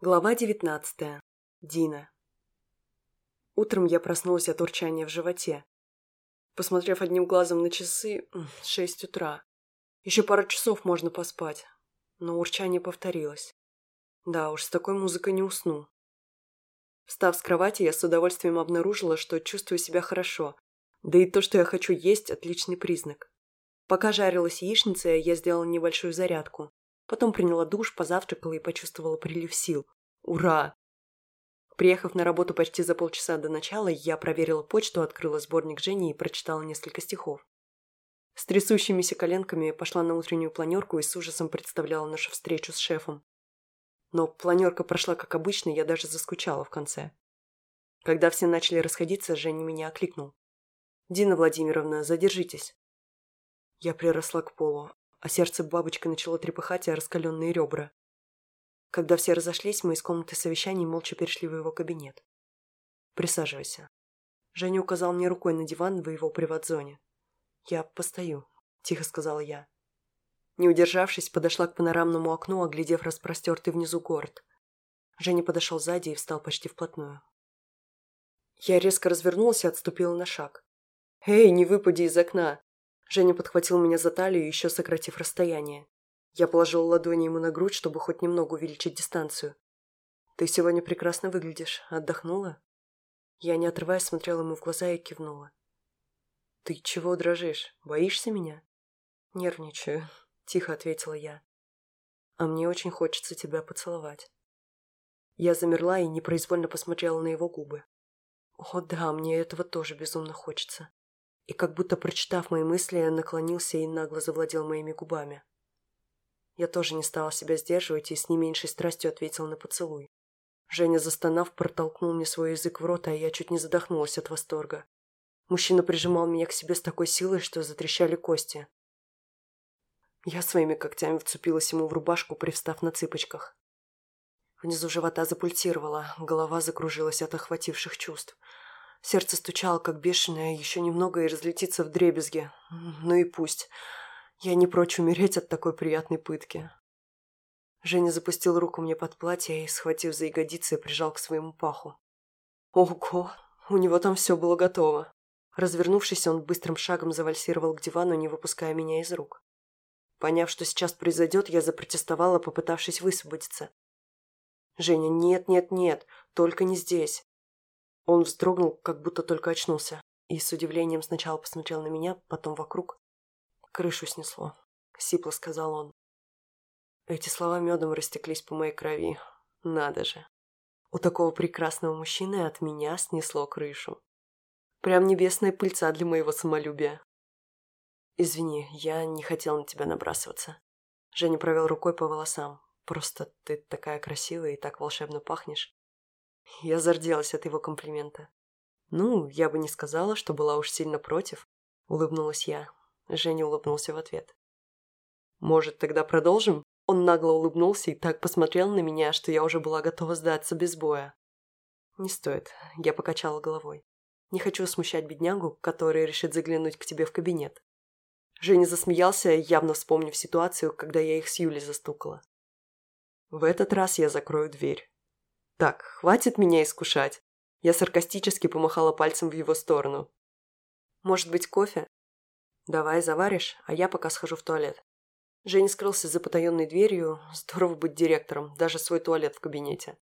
Глава девятнадцатая. Дина. Утром я проснулась от урчания в животе. Посмотрев одним глазом на часы, шесть утра. Еще пару часов можно поспать. Но урчание повторилось. Да уж, с такой музыкой не усну. Встав с кровати, я с удовольствием обнаружила, что чувствую себя хорошо. Да и то, что я хочу есть, отличный признак. Пока жарилась яичница, я сделала небольшую зарядку. Потом приняла душ, позавтракала и почувствовала прилив сил. Ура! Приехав на работу почти за полчаса до начала, я проверила почту, открыла сборник Жени и прочитала несколько стихов. С трясущимися коленками пошла на утреннюю планерку и с ужасом представляла нашу встречу с шефом. Но планерка прошла как обычно, я даже заскучала в конце. Когда все начали расходиться, Женя меня окликнул. «Дина Владимировна, задержитесь». Я приросла к полу а сердце бабочкой начало трепыхать о раскаленные ребра. Когда все разошлись, мы из комнаты совещаний молча перешли в его кабинет. «Присаживайся». Женя указал мне рукой на диван в его приват-зоне. «Я постою», — тихо сказала я. Не удержавшись, подошла к панорамному окну, оглядев распростертый внизу город. Женя подошел сзади и встал почти вплотную. Я резко развернулась и отступила на шаг. «Эй, не выпади из окна!» Женя подхватил меня за талию, еще сократив расстояние. Я положил ладони ему на грудь, чтобы хоть немного увеличить дистанцию. «Ты сегодня прекрасно выглядишь. Отдохнула?» Я, не отрываясь, смотрела ему в глаза и кивнула. «Ты чего дрожишь? Боишься меня?» «Нервничаю», — тихо ответила я. «А мне очень хочется тебя поцеловать». Я замерла и непроизвольно посмотрела на его губы. «О да, мне этого тоже безумно хочется» и, как будто прочитав мои мысли, наклонился и нагло завладел моими губами. Я тоже не стала себя сдерживать и с не меньшей страстью ответил на поцелуй. Женя, застонав, протолкнул мне свой язык в рот, а я чуть не задохнулась от восторга. Мужчина прижимал меня к себе с такой силой, что затрещали кости. Я своими когтями вцепилась ему в рубашку, привстав на цыпочках. Внизу живота запульсировала, голова закружилась от охвативших чувств – Сердце стучало, как бешеное, еще немного и разлетится в дребезги. Ну и пусть. Я не прочь умереть от такой приятной пытки. Женя запустил руку мне под платье и, схватив за ягодицы, прижал к своему паху. Ого, у него там все было готово. Развернувшись, он быстрым шагом завальсировал к дивану, не выпуская меня из рук. Поняв, что сейчас произойдет, я запротестовала, попытавшись высвободиться. «Женя, нет, нет, нет, только не здесь. Он вздрогнул, как будто только очнулся, и с удивлением сначала посмотрел на меня, потом вокруг. «Крышу снесло», — сипло сказал он. Эти слова медом растеклись по моей крови. Надо же. У такого прекрасного мужчины от меня снесло крышу. Прям небесная пыльца для моего самолюбия. «Извини, я не хотел на тебя набрасываться». Женя провел рукой по волосам. «Просто ты такая красивая и так волшебно пахнешь. Я зарделась от его комплимента. «Ну, я бы не сказала, что была уж сильно против», — улыбнулась я. Женя улыбнулся в ответ. «Может, тогда продолжим?» Он нагло улыбнулся и так посмотрел на меня, что я уже была готова сдаться без боя. «Не стоит», — я покачала головой. «Не хочу смущать беднягу, который решит заглянуть к тебе в кабинет». Женя засмеялся, явно вспомнив ситуацию, когда я их с Юлей застукала. «В этот раз я закрою дверь», «Так, хватит меня искушать!» Я саркастически помахала пальцем в его сторону. «Может быть, кофе?» «Давай, заваришь, а я пока схожу в туалет». Женя скрылся за потаенной дверью. Здорово быть директором, даже свой туалет в кабинете.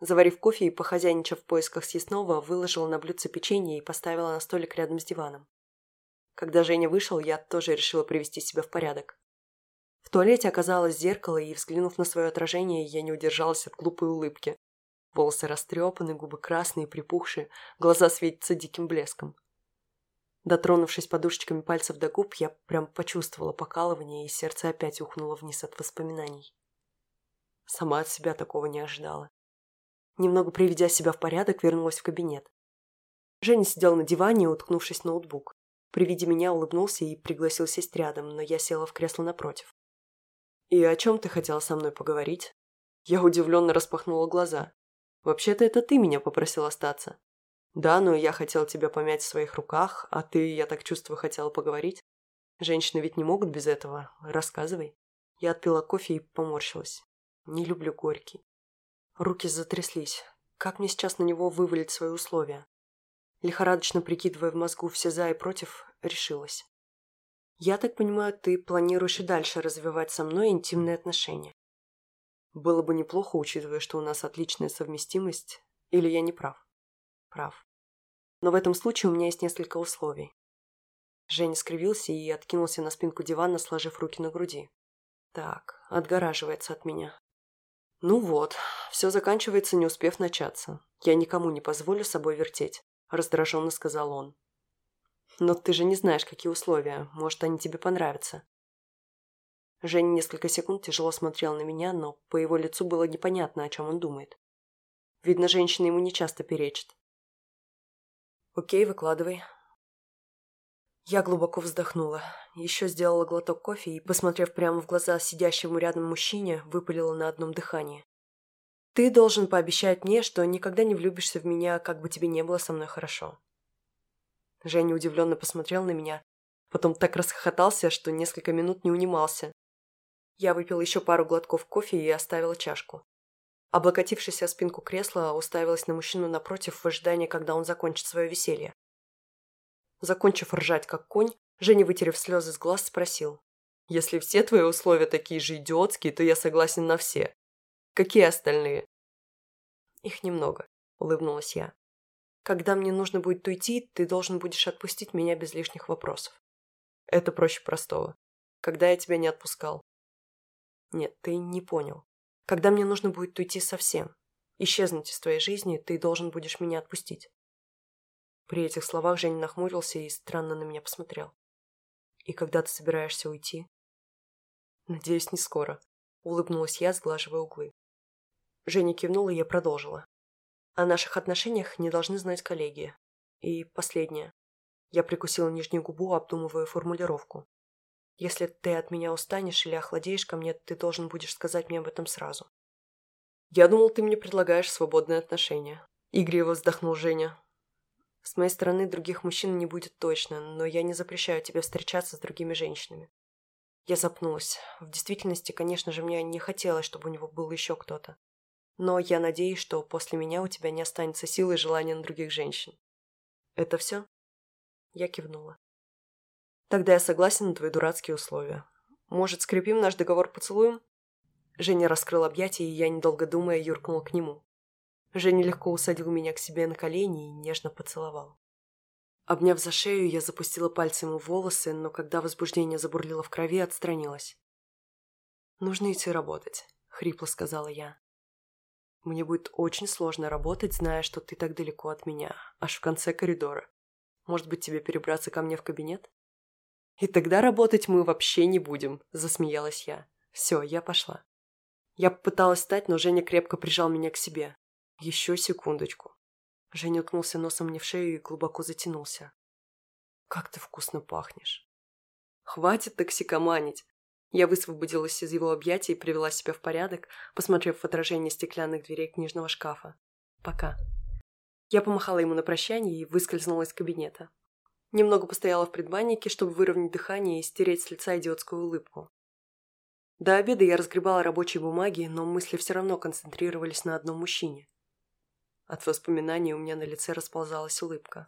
Заварив кофе и похозяйничав в поисках съестного, выложила на блюдце печенье и поставила на столик рядом с диваном. Когда Женя вышел, я тоже решила привести себя в порядок. В туалете оказалось зеркало, и, взглянув на свое отражение, я не удержалась от глупой улыбки. Волосы растрепаны, губы красные, припухшие, глаза светятся диким блеском. Дотронувшись подушечками пальцев до губ, я прям почувствовала покалывание, и сердце опять ухнуло вниз от воспоминаний. Сама от себя такого не ожидала. Немного приведя себя в порядок, вернулась в кабинет. Женя сидел на диване, уткнувшись в ноутбук. При виде меня улыбнулся и пригласил сесть рядом, но я села в кресло напротив. «И о чем ты хотела со мной поговорить?» Я удивленно распахнула глаза. Вообще-то это ты меня попросил остаться. Да, но я хотел тебя помять в своих руках, а ты, я так чувствую, хотела поговорить. Женщины ведь не могут без этого. Рассказывай. Я отпила кофе и поморщилась. Не люблю горький. Руки затряслись. Как мне сейчас на него вывалить свои условия? Лихорадочно прикидывая в мозгу все «за» и «против», решилась. «Я так понимаю, ты планируешь и дальше развивать со мной интимные отношения?» Было бы неплохо, учитывая, что у нас отличная совместимость. Или я не прав? Прав. Но в этом случае у меня есть несколько условий. Женя скривился и откинулся на спинку дивана, сложив руки на груди. Так, отгораживается от меня. Ну вот, все заканчивается, не успев начаться. Я никому не позволю собой вертеть, раздраженно сказал он. Но ты же не знаешь, какие условия. Может, они тебе понравятся. Женя несколько секунд тяжело смотрел на меня, но по его лицу было непонятно, о чем он думает. Видно, женщина ему нечасто перечит. «Окей, выкладывай», я глубоко вздохнула, еще сделала глоток кофе и, посмотрев прямо в глаза сидящему рядом мужчине, выпалила на одном дыхании. «Ты должен пообещать мне, что никогда не влюбишься в меня, как бы тебе не было со мной хорошо». Женя удивленно посмотрел на меня, потом так расхохотался, что несколько минут не унимался. Я выпила еще пару глотков кофе и оставила чашку. Облокотившись о спинку кресла, уставилась на мужчину напротив в ожидании, когда он закончит свое веселье. Закончив ржать, как конь, Женя, вытерев слезы с глаз, спросил. «Если все твои условия такие же идиотские, то я согласен на все. Какие остальные?» «Их немного», — улыбнулась я. «Когда мне нужно будет уйти, ты должен будешь отпустить меня без лишних вопросов». «Это проще простого. Когда я тебя не отпускал?» «Нет, ты не понял. Когда мне нужно будет уйти совсем, исчезнуть из твоей жизни, ты должен будешь меня отпустить». При этих словах Женя нахмурился и странно на меня посмотрел. «И когда ты собираешься уйти?» «Надеюсь, не скоро», — улыбнулась я, сглаживая углы. Женя кивнула, и я продолжила. «О наших отношениях не должны знать коллеги. И последнее. Я прикусила нижнюю губу, обдумывая формулировку. Если ты от меня устанешь или охладеешь ко мне, ты должен будешь сказать мне об этом сразу». «Я думал, ты мне предлагаешь свободные отношения», — игриво вздохнул Женя. С моей стороны других мужчин не будет точно, но я не запрещаю тебе встречаться с другими женщинами. Я запнулась. В действительности, конечно же, мне не хотелось, чтобы у него был еще кто-то. Но я надеюсь, что после меня у тебя не останется силы и желания на других женщин. Это все? Я кивнула. Тогда я согласен на твои дурацкие условия. Может, скрепим наш договор поцелуем? Женя раскрыл объятия, и я, недолго думая, юркнула к нему. Женя легко усадил меня к себе на колени и нежно поцеловал. Обняв за шею, я запустила пальцем ему в волосы, но когда возбуждение забурлило в крови, отстранилась. «Нужно идти работать», — хрипло сказала я. «Мне будет очень сложно работать, зная, что ты так далеко от меня, аж в конце коридора. Может быть, тебе перебраться ко мне в кабинет?» «И тогда работать мы вообще не будем», — засмеялась я. «Все, я пошла». Я попыталась встать, но Женя крепко прижал меня к себе. Еще секундочку. Женя уткнулся носом мне в шею и глубоко затянулся. Как ты вкусно пахнешь. Хватит токсикоманить. Я высвободилась из его объятий и привела себя в порядок, посмотрев в отражение стеклянных дверей книжного шкафа. Пока. Я помахала ему на прощание и выскользнула из кабинета. Немного постояла в предбаннике, чтобы выровнять дыхание и стереть с лица идиотскую улыбку. До обеда я разгребала рабочие бумаги, но мысли все равно концентрировались на одном мужчине. От воспоминаний у меня на лице расползалась улыбка.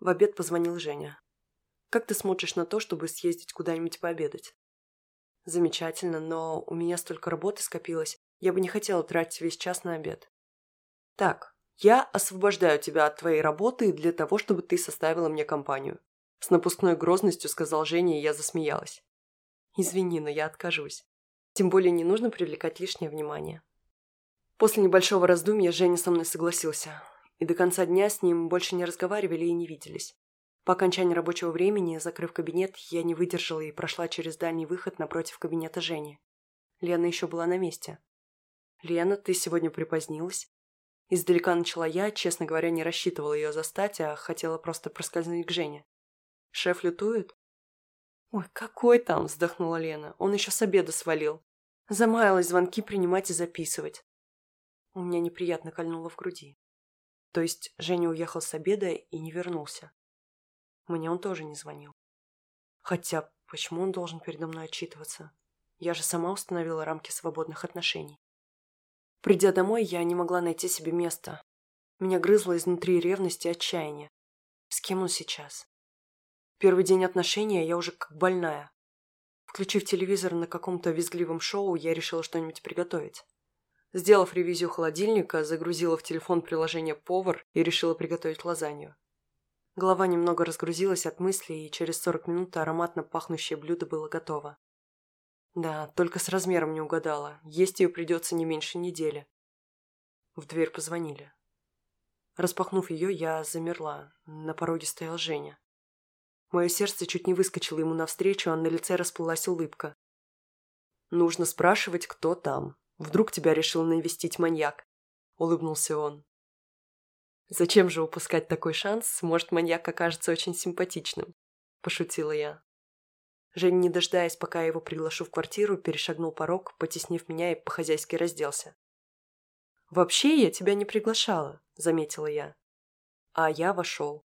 В обед позвонил Женя. «Как ты смотришь на то, чтобы съездить куда-нибудь пообедать?» «Замечательно, но у меня столько работы скопилось, я бы не хотела тратить весь час на обед». «Так, я освобождаю тебя от твоей работы для того, чтобы ты составила мне компанию», с напускной грозностью сказал Женя, и я засмеялась. «Извини, но я откажусь. Тем более не нужно привлекать лишнее внимание». После небольшого раздумья Женя со мной согласился, и до конца дня с ним больше не разговаривали и не виделись. По окончании рабочего времени, закрыв кабинет, я не выдержала и прошла через дальний выход напротив кабинета Жени. Лена еще была на месте. «Лена, ты сегодня припозднилась?» Издалека начала я, честно говоря, не рассчитывала ее застать, а хотела просто проскользнуть к Жене. «Шеф лютует?» «Ой, какой там!» – вздохнула Лена. «Он еще с обеда свалил. Замаялась звонки принимать и записывать. У меня неприятно кольнуло в груди. То есть Женя уехал с обеда и не вернулся. Мне он тоже не звонил. Хотя, почему он должен передо мной отчитываться? Я же сама установила рамки свободных отношений. Придя домой, я не могла найти себе места. Меня грызла изнутри ревность и отчаяние. С кем он сейчас? Первый день отношения я уже как больная. Включив телевизор на каком-то визгливом шоу, я решила что-нибудь приготовить. Сделав ревизию холодильника, загрузила в телефон приложение «Повар» и решила приготовить лазанью. Голова немного разгрузилась от мыслей, и через 40 минут ароматно пахнущее блюдо было готово. Да, только с размером не угадала. Есть ее придется не меньше недели. В дверь позвонили. Распахнув ее, я замерла. На пороге стоял Женя. Мое сердце чуть не выскочило ему навстречу, а на лице расплылась улыбка. «Нужно спрашивать, кто там. Вдруг тебя решил навестить маньяк?» — улыбнулся он. «Зачем же упускать такой шанс? Может, маньяк окажется очень симпатичным?» – пошутила я. Женя, не дожидаясь, пока я его приглашу в квартиру, перешагнул порог, потеснив меня и по-хозяйски разделся. «Вообще я тебя не приглашала», – заметила я. А я вошел.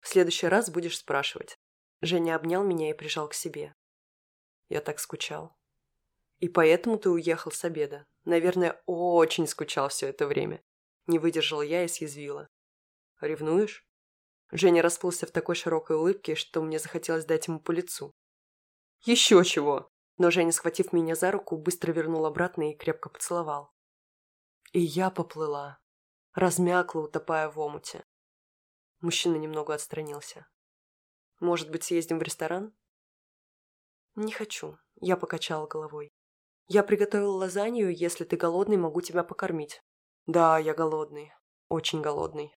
«В следующий раз будешь спрашивать. Женя обнял меня и прижал к себе. Я так скучал. И поэтому ты уехал с обеда. Наверное, очень скучал все это время. Не выдержала я и съязвила. Ревнуешь? Женя расплылся в такой широкой улыбке, что мне захотелось дать ему по лицу. Еще чего! Но Женя, схватив меня за руку, быстро вернул обратно и крепко поцеловал. И я поплыла, размякла, утопая в омуте. Мужчина немного отстранился. Может быть, съездим в ресторан? Не хочу. Я покачала головой. Я приготовила лазанью, если ты голодный, могу тебя покормить. Да, я голодный. Очень голодный.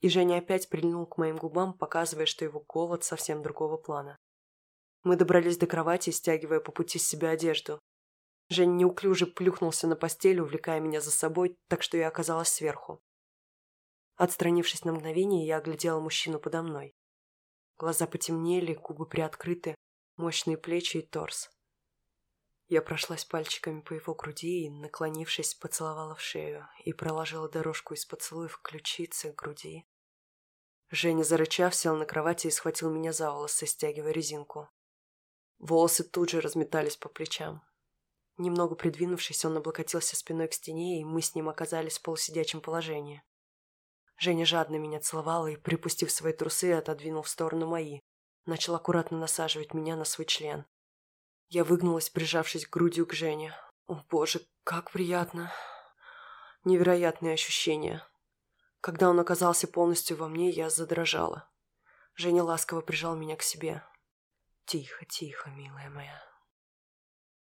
И Женя опять прильнул к моим губам, показывая, что его голод совсем другого плана. Мы добрались до кровати, стягивая по пути с себя одежду. Женя неуклюже плюхнулся на постель, увлекая меня за собой, так что я оказалась сверху. Отстранившись на мгновение, я оглядела мужчину подо мной. Глаза потемнели, губы приоткрыты, мощные плечи и торс. Я прошлась пальчиками по его груди и, наклонившись, поцеловала в шею и проложила дорожку из поцелуев к ключице, груди. Женя, зарычав, сел на кровати и схватил меня за волосы, стягивая резинку. Волосы тут же разметались по плечам. Немного придвинувшись, он облокотился спиной к стене, и мы с ним оказались в полусидячем положении. Женя жадно меня целовал и, припустив свои трусы, отодвинул в сторону мои. Начал аккуратно насаживать меня на свой член. Я выгнулась, прижавшись грудью к Жене. О, боже, как приятно. Невероятные ощущения. Когда он оказался полностью во мне, я задрожала. Женя ласково прижал меня к себе. Тихо, тихо, милая моя.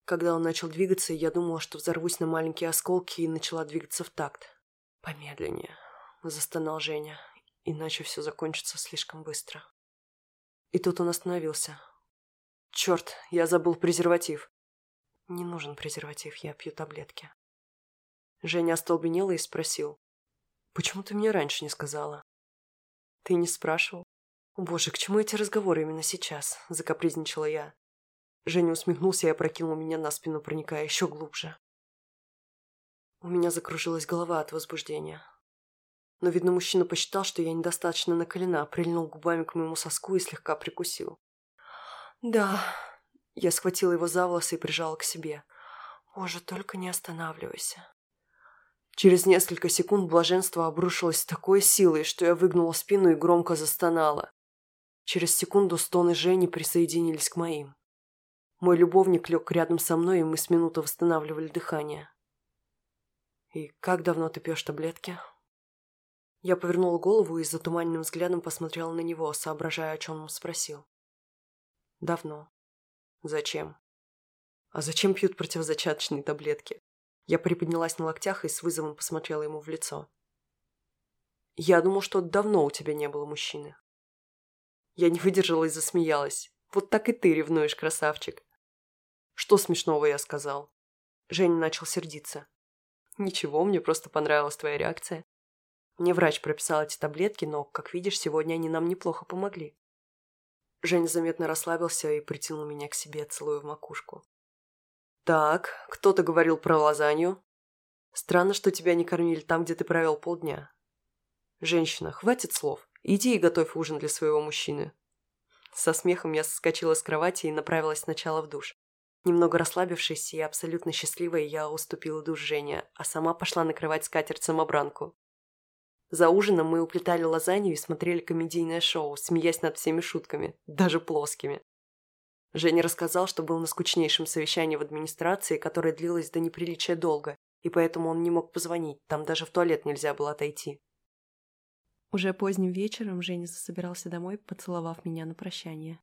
Когда он начал двигаться, я думала, что взорвусь на маленькие осколки и начала двигаться в такт. Помедленнее, застонал Женя, иначе все закончится слишком быстро. И тут он остановился. Черт, я забыл презерватив. Не нужен презерватив, я пью таблетки. Женя остолбенела и спросил. Почему ты мне раньше не сказала? Ты не спрашивал? Боже, к чему эти разговоры именно сейчас? Закапризничала я. Женя усмехнулся и опрокинул меня на спину, проникая еще глубже. У меня закружилась голова от возбуждения. Но, видно, мужчина посчитал, что я недостаточно наколена, прильнул губами к моему соску и слегка прикусил. «Да». Я схватила его за волосы и прижала к себе. «Боже, только не останавливайся». Через несколько секунд блаженство обрушилось с такой силой, что я выгнула спину и громко застонала. Через секунду стоны Жени присоединились к моим. Мой любовник лег рядом со мной, и мы с минуты восстанавливали дыхание. «И как давно ты пьешь таблетки?» Я повернула голову и затуманенным взглядом посмотрела на него, соображая, о чем он спросил. «Давно. Зачем?» «А зачем пьют противозачаточные таблетки?» Я приподнялась на локтях и с вызовом посмотрела ему в лицо. «Я думал, что давно у тебя не было мужчины». Я не выдержала и засмеялась. «Вот так и ты ревнуешь, красавчик». «Что смешного я сказал?» Женя начал сердиться. «Ничего, мне просто понравилась твоя реакция. Мне врач прописал эти таблетки, но, как видишь, сегодня они нам неплохо помогли. Женя заметно расслабился и притянул меня к себе, целуя в макушку. «Так, кто-то говорил про лазанью. Странно, что тебя не кормили там, где ты провел полдня. Женщина, хватит слов. Иди и готовь ужин для своего мужчины». Со смехом я соскочила с кровати и направилась сначала в душ. Немного расслабившись и абсолютно счастливой, я уступила душ Жене, а сама пошла накрывать скатерть самобранку. За ужином мы уплетали лазанью и смотрели комедийное шоу, смеясь над всеми шутками, даже плоскими. Женя рассказал, что был на скучнейшем совещании в администрации, которое длилось до неприличия долго, и поэтому он не мог позвонить, там даже в туалет нельзя было отойти. Уже поздним вечером Женя засобирался домой, поцеловав меня на прощание.